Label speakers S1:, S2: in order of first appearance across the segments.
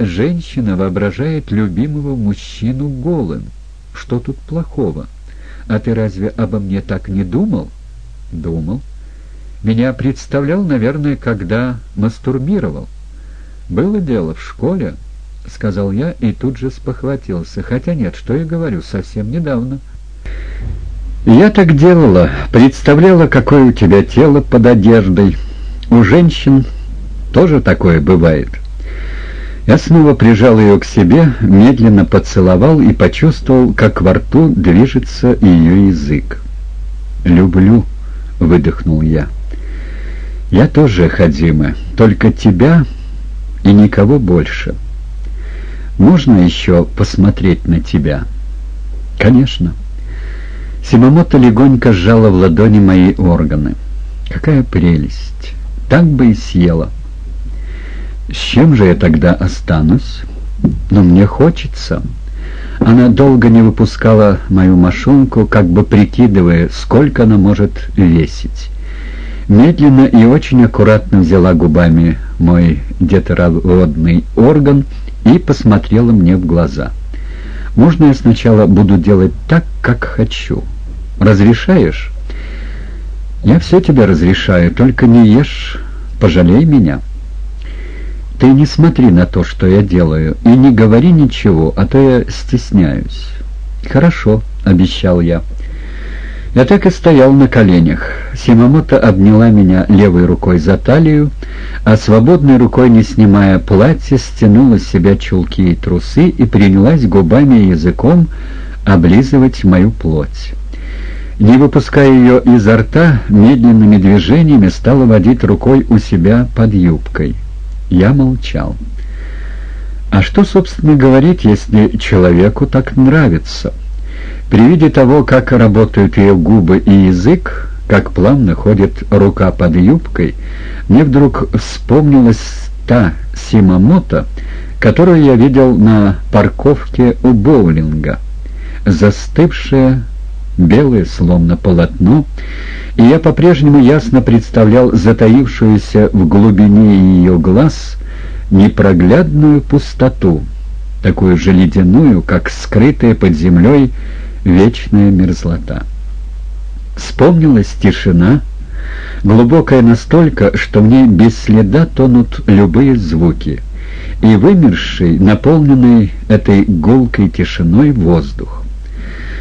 S1: женщина воображает любимого мужчину голым. Что тут плохого? А ты разве обо мне так не думал? Думал. Меня представлял, наверное, когда мастурбировал. Было дело в школе, — сказал я и тут же спохватился. Хотя нет, что я говорю, совсем недавно. Я так делала, представляла, какое у тебя тело под одеждой. У женщин тоже такое бывает. Я снова прижал ее к себе, медленно поцеловал и почувствовал, как во рту движется ее язык. «Люблю», — выдохнул я. «Я тоже, Хадима, только тебя и никого больше. Можно еще посмотреть на тебя?» «Конечно». Симамото легонько сжала в ладони мои органы. «Какая прелесть! Так бы и съела!» «С чем же я тогда останусь?» «Но мне хочется». Она долго не выпускала мою машинку, как бы прикидывая, сколько она может весить. Медленно и очень аккуратно взяла губами мой детородный орган и посмотрела мне в глаза. «Можно я сначала буду делать так, как хочу? Разрешаешь?» «Я все тебе разрешаю, только не ешь, пожалей меня». Ты не смотри на то, что я делаю, и не говори ничего, а то я стесняюсь. Хорошо, обещал я. Я так и стоял на коленях. Симамото обняла меня левой рукой за талию, а свободной рукой, не снимая платье, стянула с себя чулки и трусы и принялась губами и языком облизывать мою плоть. Не выпуская ее изо рта, медленными движениями стала водить рукой у себя под юбкой. Я молчал. А что, собственно, говорить, если человеку так нравится? При виде того, как работают ее губы и язык, как плавно ходит рука под юбкой, мне вдруг вспомнилась та Симамото, которую я видел на парковке у боулинга, застывшая, белое, словно полотно, и я по-прежнему ясно представлял затаившуюся в глубине ее глаз непроглядную пустоту, такую же ледяную, как скрытая под землей вечная мерзлота. Вспомнилась тишина, глубокая настолько, что в ней без следа тонут любые звуки, и вымерший, наполненный этой гулкой тишиной воздух.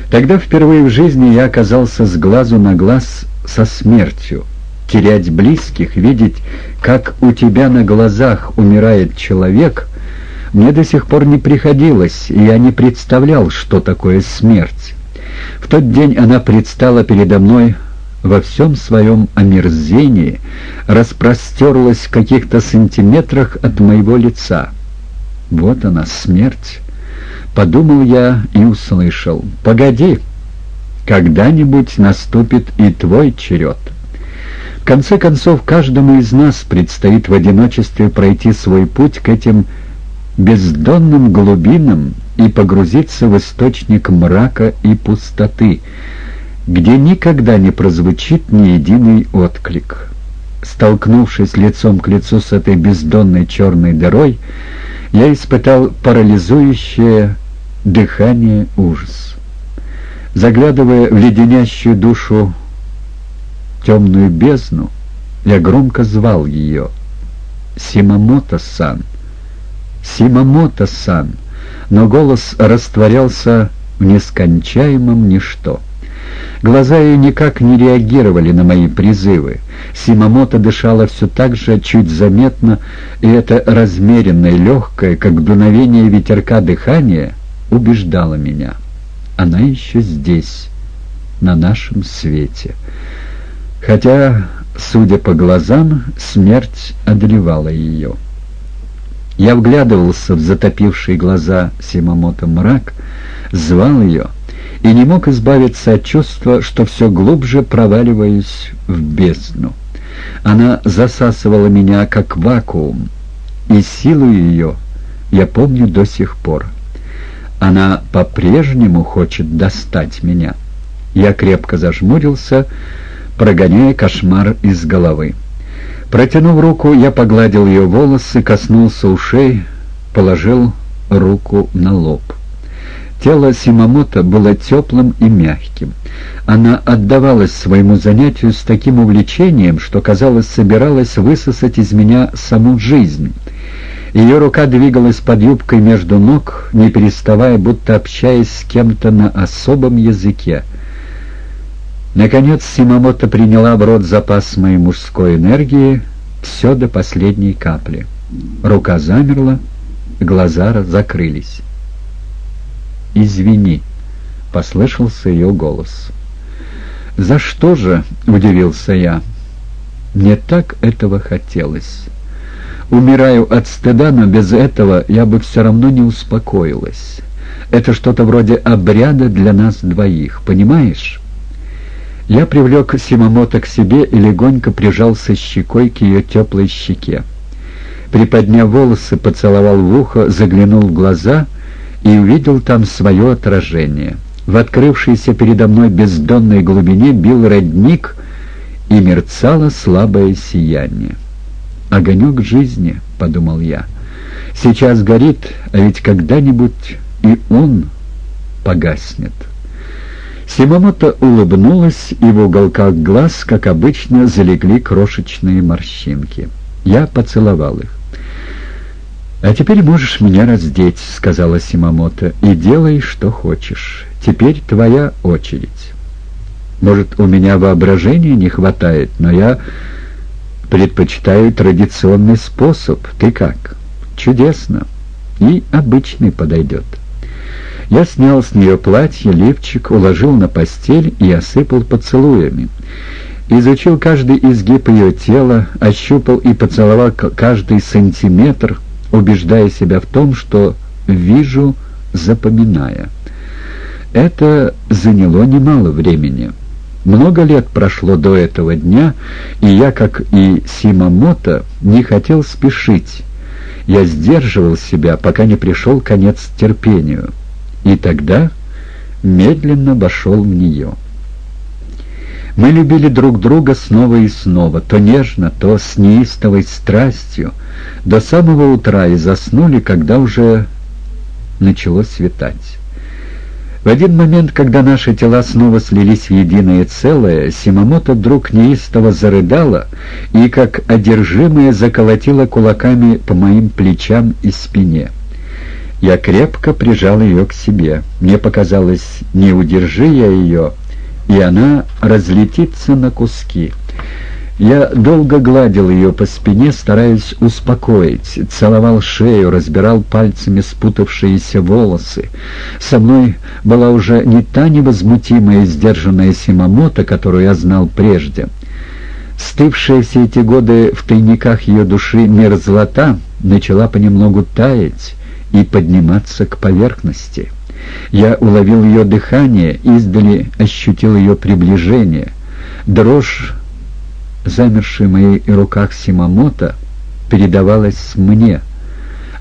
S1: Тогда впервые в жизни я оказался с глазу на глаз со смертью. Терять близких, видеть, как у тебя на глазах умирает человек, мне до сих пор не приходилось, и я не представлял, что такое смерть. В тот день она предстала передо мной во всем своем омерзении, распростерлась в каких-то сантиметрах от моего лица. Вот она, смерть. Подумал я и услышал. «Погоди, когда-нибудь наступит и твой черед». В конце концов, каждому из нас предстоит в одиночестве пройти свой путь к этим бездонным глубинам и погрузиться в источник мрака и пустоты, где никогда не прозвучит ни единый отклик. Столкнувшись лицом к лицу с этой бездонной черной дырой, я испытал парализующее дыхание ужас. Заглядывая в леденящую душу темную бездну, я громко звал ее «Симамото-сан! Симамото-сан!» Но голос растворялся в нескончаемом ничто. Глаза ее никак не реагировали на мои призывы. Симамото дышала все так же, чуть заметно, и это размеренное, легкое, как дуновение ветерка дыхание, убеждало меня. Она еще здесь, на нашем свете. Хотя, судя по глазам, смерть одолевала ее. Я вглядывался в затопившие глаза Симамото мрак, звал ее — и не мог избавиться от чувства, что все глубже проваливаюсь в бездну. Она засасывала меня, как вакуум, и силу ее я помню до сих пор. Она по-прежнему хочет достать меня. Я крепко зажмурился, прогоняя кошмар из головы. Протянув руку, я погладил ее волосы, коснулся ушей, положил руку на лоб. Тело Симамото было теплым и мягким. Она отдавалась своему занятию с таким увлечением, что, казалось, собиралась высосать из меня саму жизнь. Ее рука двигалась под юбкой между ног, не переставая, будто общаясь с кем-то на особом языке. Наконец Симамото приняла в рот запас моей мужской энергии, все до последней капли. Рука замерла, глаза закрылись. «Извини», — послышался ее голос. «За что же?» — удивился я. «Мне так этого хотелось. Умираю от стыда, но без этого я бы все равно не успокоилась. Это что-то вроде обряда для нас двоих, понимаешь?» Я привлек Симамото к себе и легонько прижался щекой к ее теплой щеке. Приподняв волосы, поцеловал в ухо, заглянул в глаза — и увидел там свое отражение. В открывшейся передо мной бездонной глубине бил родник, и мерцало слабое сияние. «Огонек жизни», — подумал я, — «сейчас горит, а ведь когда-нибудь и он погаснет». Симамото улыбнулась, и в уголках глаз, как обычно, залегли крошечные морщинки. Я поцеловал их. «А теперь можешь меня раздеть», — сказала Симамото, — «и делай, что хочешь. Теперь твоя очередь. Может, у меня воображения не хватает, но я предпочитаю традиционный способ. Ты как?» «Чудесно. И обычный подойдет». Я снял с нее платье, лифчик, уложил на постель и осыпал поцелуями. Изучил каждый изгиб ее тела, ощупал и поцеловал каждый сантиметр — убеждая себя в том, что вижу, запоминая. Это заняло немало времени. Много лет прошло до этого дня, и я, как и Симамото, не хотел спешить. Я сдерживал себя, пока не пришел конец терпению. И тогда медленно вошел в нее. Мы любили друг друга снова и снова, то нежно, то с неистовой страстью, до самого утра и заснули, когда уже начало светать. В один момент, когда наши тела снова слились в единое целое, Симамото вдруг неистово зарыдала и, как одержимая, заколотила кулаками по моим плечам и спине. Я крепко прижал ее к себе. Мне показалось, не удержи я ее, и она разлетится на куски. Я долго гладил ее по спине, стараясь успокоить, целовал шею, разбирал пальцами спутавшиеся волосы. Со мной была уже не та невозмутимая и сдержанная Симамото, которую я знал прежде. Стывшая все эти годы в тайниках ее души мерзлота начала понемногу таять и подниматься к поверхности. Я уловил ее дыхание, издали ощутил ее приближение. Дрожь, замершая в моих руках Симамото, передавалась мне,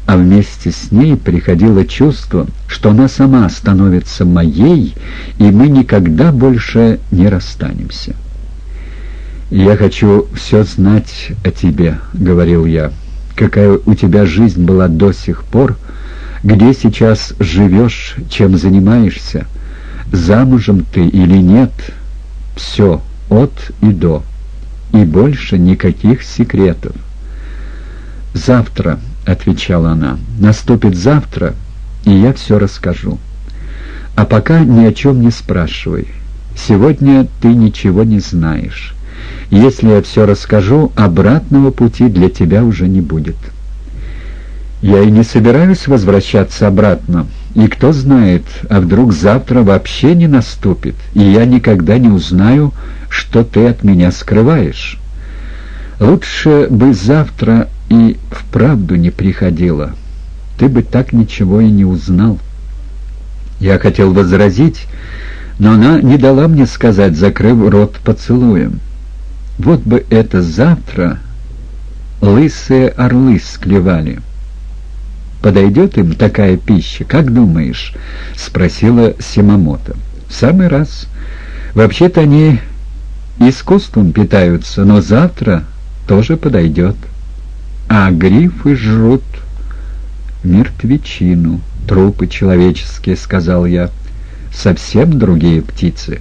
S1: а вместе с ней приходило чувство, что она сама становится моей, и мы никогда больше не расстанемся. «Я хочу все знать о тебе», — говорил я. «Какая у тебя жизнь была до сих пор, — где сейчас живешь, чем занимаешься, замужем ты или нет, все от и до, и больше никаких секретов. «Завтра», — отвечала она, — «наступит завтра, и я все расскажу. А пока ни о чем не спрашивай. Сегодня ты ничего не знаешь. Если я все расскажу, обратного пути для тебя уже не будет». Я и не собираюсь возвращаться обратно. И кто знает, а вдруг завтра вообще не наступит, и я никогда не узнаю, что ты от меня скрываешь. Лучше бы завтра и вправду не приходила. Ты бы так ничего и не узнал. Я хотел возразить, но она не дала мне сказать, закрыв рот поцелуем. Вот бы это завтра лысые орлы склевали». Подойдет им такая пища, как думаешь?» — спросила Симамото. «В самый раз. Вообще-то они искусством питаются, но завтра тоже подойдет. А грифы жрут мертвечину, трупы человеческие», — сказал я. «Совсем другие птицы».